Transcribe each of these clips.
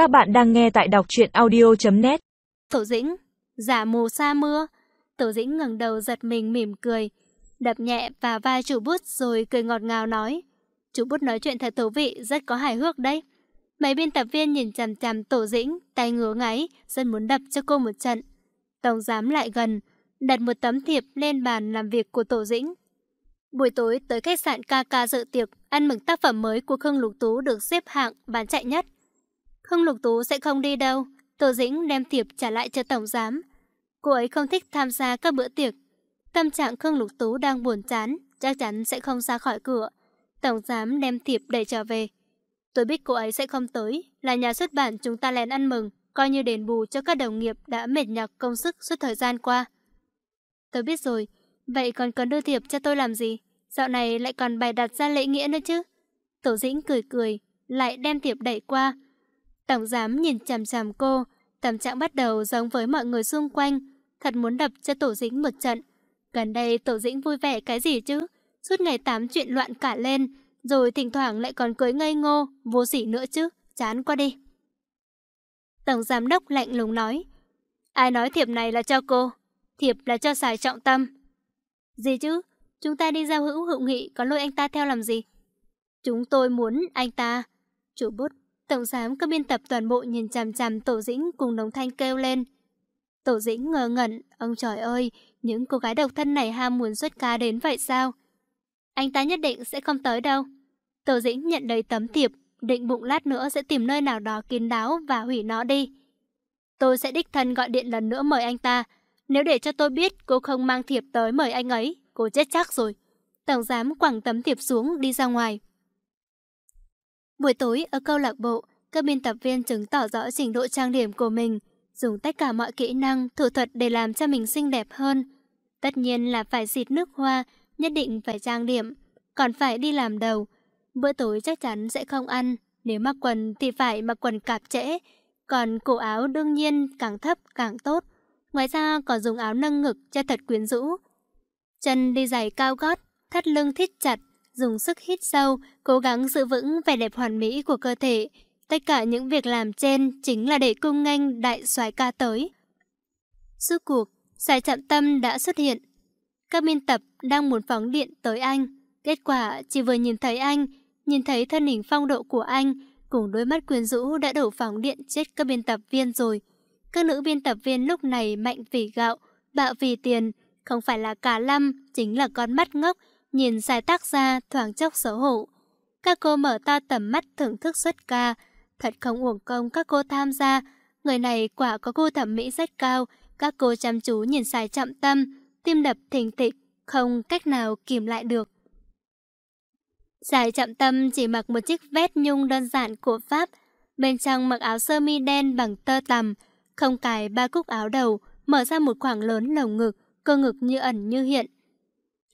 Các bạn đang nghe tại đọc truyện audio.net Tổ dĩnh, giả mù sa mưa. Tổ dĩnh ngẩng đầu giật mình mỉm cười, đập nhẹ vào vai chủ bút rồi cười ngọt ngào nói. Chủ bút nói chuyện thật thú vị, rất có hài hước đấy. Mấy biên tập viên nhìn chằm chằm tổ dĩnh, tay ngứa ngáy, rất muốn đập cho cô một trận. Tổng giám lại gần, đặt một tấm thiệp lên bàn làm việc của tổ dĩnh. Buổi tối tới khách sạn KK dự tiệc, ăn mừng tác phẩm mới của Khương Lục Tú được xếp hạng bán chạy nhất. Khương Lục Tú sẽ không đi đâu, Tô Dĩnh đem thiệp trả lại cho Tổng Giám. Cô ấy không thích tham gia các bữa tiệc. Tâm trạng Khương Lục Tú đang buồn chán, chắc chắn sẽ không ra khỏi cửa. Tổng Giám đem thiệp đẩy trở về. Tôi biết cô ấy sẽ không tới, là nhà xuất bản chúng ta lén ăn mừng, coi như đền bù cho các đồng nghiệp đã mệt nhọc công sức suốt thời gian qua. Tôi biết rồi, vậy còn cần đưa thiệp cho tôi làm gì? Dạo này lại còn bày đặt ra lễ nghĩa nữa chứ. Tổ dĩnh cười cười, lại đem thiệp đẩy qua. Tổng giám nhìn chằm chằm cô, tâm trạng bắt đầu giống với mọi người xung quanh. Thật muốn đập cho tổ dĩnh một trận. Gần đây tổ dĩnh vui vẻ cái gì chứ? Suốt ngày tám chuyện loạn cả lên, rồi thỉnh thoảng lại còn cưới ngây ngô, vô sỉ nữa chứ, chán qua đi. Tổng giám đốc lạnh lùng nói, ai nói thiệp này là cho cô? Thiệp là cho xài trọng tâm. Gì chứ? Chúng ta đi giao hữu hữu nghị có lôi anh ta theo làm gì? Chúng tôi muốn anh ta. Chủ bút, tổng giám các biên tập toàn bộ nhìn chằm chằm Tổ Dĩnh cùng đồng thanh kêu lên. Tổ Dĩnh ngờ ngẩn, ông trời ơi, những cô gái độc thân này ham muốn xuất ca đến vậy sao? Anh ta nhất định sẽ không tới đâu. Tổ Dĩnh nhận đầy tấm thiệp, định bụng lát nữa sẽ tìm nơi nào đó kín đáo và hủy nó đi. Tôi sẽ đích thân gọi điện lần nữa mời anh ta. Nếu để cho tôi biết cô không mang thiệp tới mời anh ấy, cô chết chắc rồi. Tổng giám quẳng tấm thiệp xuống đi ra ngoài. Buổi tối ở câu lạc bộ, các biên tập viên chứng tỏ rõ trình độ trang điểm của mình, dùng tất cả mọi kỹ năng, thủ thuật để làm cho mình xinh đẹp hơn. Tất nhiên là phải xịt nước hoa, nhất định phải trang điểm, còn phải đi làm đầu. Bữa tối chắc chắn sẽ không ăn, nếu mặc quần thì phải mặc quần cạp trễ, còn cổ áo đương nhiên càng thấp càng tốt. Ngoài ra còn dùng áo nâng ngực cho thật quyến rũ. Chân đi giày cao gót, thắt lưng thít chặt, dùng sức hít sâu, cố gắng giữ vững vẻ đẹp hoàn mỹ của cơ thể. Tất cả những việc làm trên chính là để cung nghênh đại soái ca tới. Suốt cuộc, giải chạm tâm đã xuất hiện. Các biên tập đang muốn phóng điện tới anh. Kết quả chỉ vừa nhìn thấy anh, nhìn thấy thân hình phong độ của anh, cùng đôi mắt quyến rũ đã đổ phóng điện chết các biên tập viên rồi. Các nữ biên tập viên lúc này mạnh vì gạo, bạo vì tiền, không phải là cả lâm, chính là con mắt ngốc, nhìn sai tác ra thoáng chốc xấu hổ. Các cô mở to tầm mắt thưởng thức xuất ca, thật không uổng công các cô tham gia. Người này quả có cô thẩm mỹ rất cao, các cô chăm chú nhìn sai chậm tâm, tim đập thình thịch, không cách nào kìm lại được. Giải chậm tâm chỉ mặc một chiếc vest nhung đơn giản của Pháp, bên trong mặc áo sơ mi đen bằng tơ tằm, không cài ba cúc áo đầu, mở ra một khoảng lớn lồng ngực, cơ ngực như ẩn như hiện.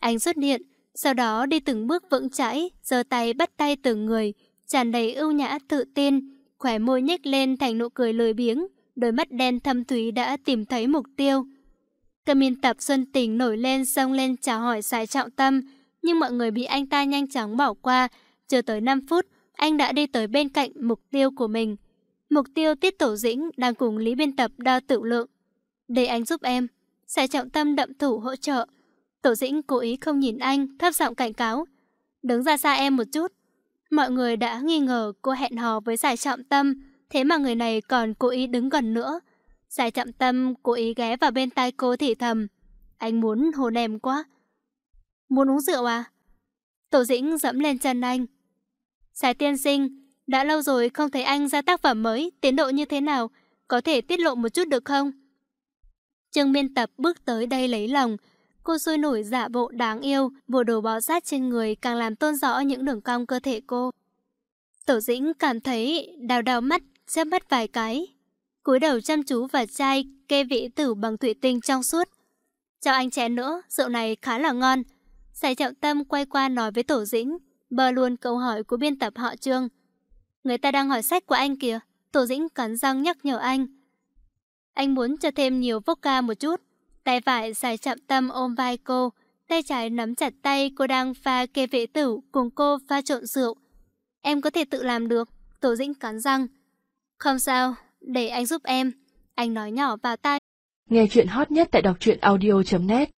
Anh xuất hiện, sau đó đi từng bước vững chãi, giơ tay bắt tay từng người, tràn đầy ưu nhã tự tin, khỏe môi nhếch lên thành nụ cười lười biếng, đôi mắt đen thâm thúy đã tìm thấy mục tiêu. Cầm miên tập Xuân Tình nổi lên xông lên chào hỏi xài trọng tâm, nhưng mọi người bị anh ta nhanh chóng bỏ qua. Chưa tới 5 phút, anh đã đi tới bên cạnh mục tiêu của mình. Mục tiêu Tiết Tổ Dĩnh đang cùng Lý Biên Tập đo tự lượng. Để anh giúp em. Xài trọng tâm đậm thủ hỗ trợ. Tổ Dĩnh cố ý không nhìn anh, thấp giọng cảnh cáo. Đứng ra xa em một chút. Mọi người đã nghi ngờ cô hẹn hò với giải trọng tâm, thế mà người này còn cố ý đứng gần nữa. Giải trọng tâm cố ý ghé vào bên tai cô thì thầm. Anh muốn hôn em quá. Muốn uống rượu à? Tổ dĩnh dẫm lên chân anh. Giải tiên sinh, đã lâu rồi không thấy anh ra tác phẩm mới, tiến độ như thế nào? Có thể tiết lộ một chút được không? Trương biên tập bước tới đây lấy lòng. Cô sôi nổi giả bộ đáng yêu, bộ đồ bó sát trên người càng làm tôn rõ những đường cong cơ thể cô. Tổ dĩnh cảm thấy đào đào mắt, chớp mắt vài cái. cúi đầu chăm chú vào chai kê vị tử bằng thủy tinh trong suốt. Cho anh chén nữa, rượu này khá là ngon. Sài trọng tâm quay qua nói với Tổ Dĩnh, bờ luôn câu hỏi của biên tập họ Trương. Người ta đang hỏi sách của anh kìa. Tổ Dĩnh cắn răng nhắc nhở anh. Anh muốn cho thêm nhiều vodka một chút. Tay phải giải chậm tâm ôm vai cô, tay trái nắm chặt tay cô đang pha kê vệ tử cùng cô pha trộn rượu. Em có thể tự làm được, Tổ Dĩnh cắn răng. Không sao, để anh giúp em. Anh nói nhỏ vào tai. Nghe chuyện hot nhất tại đọc truyện audio.net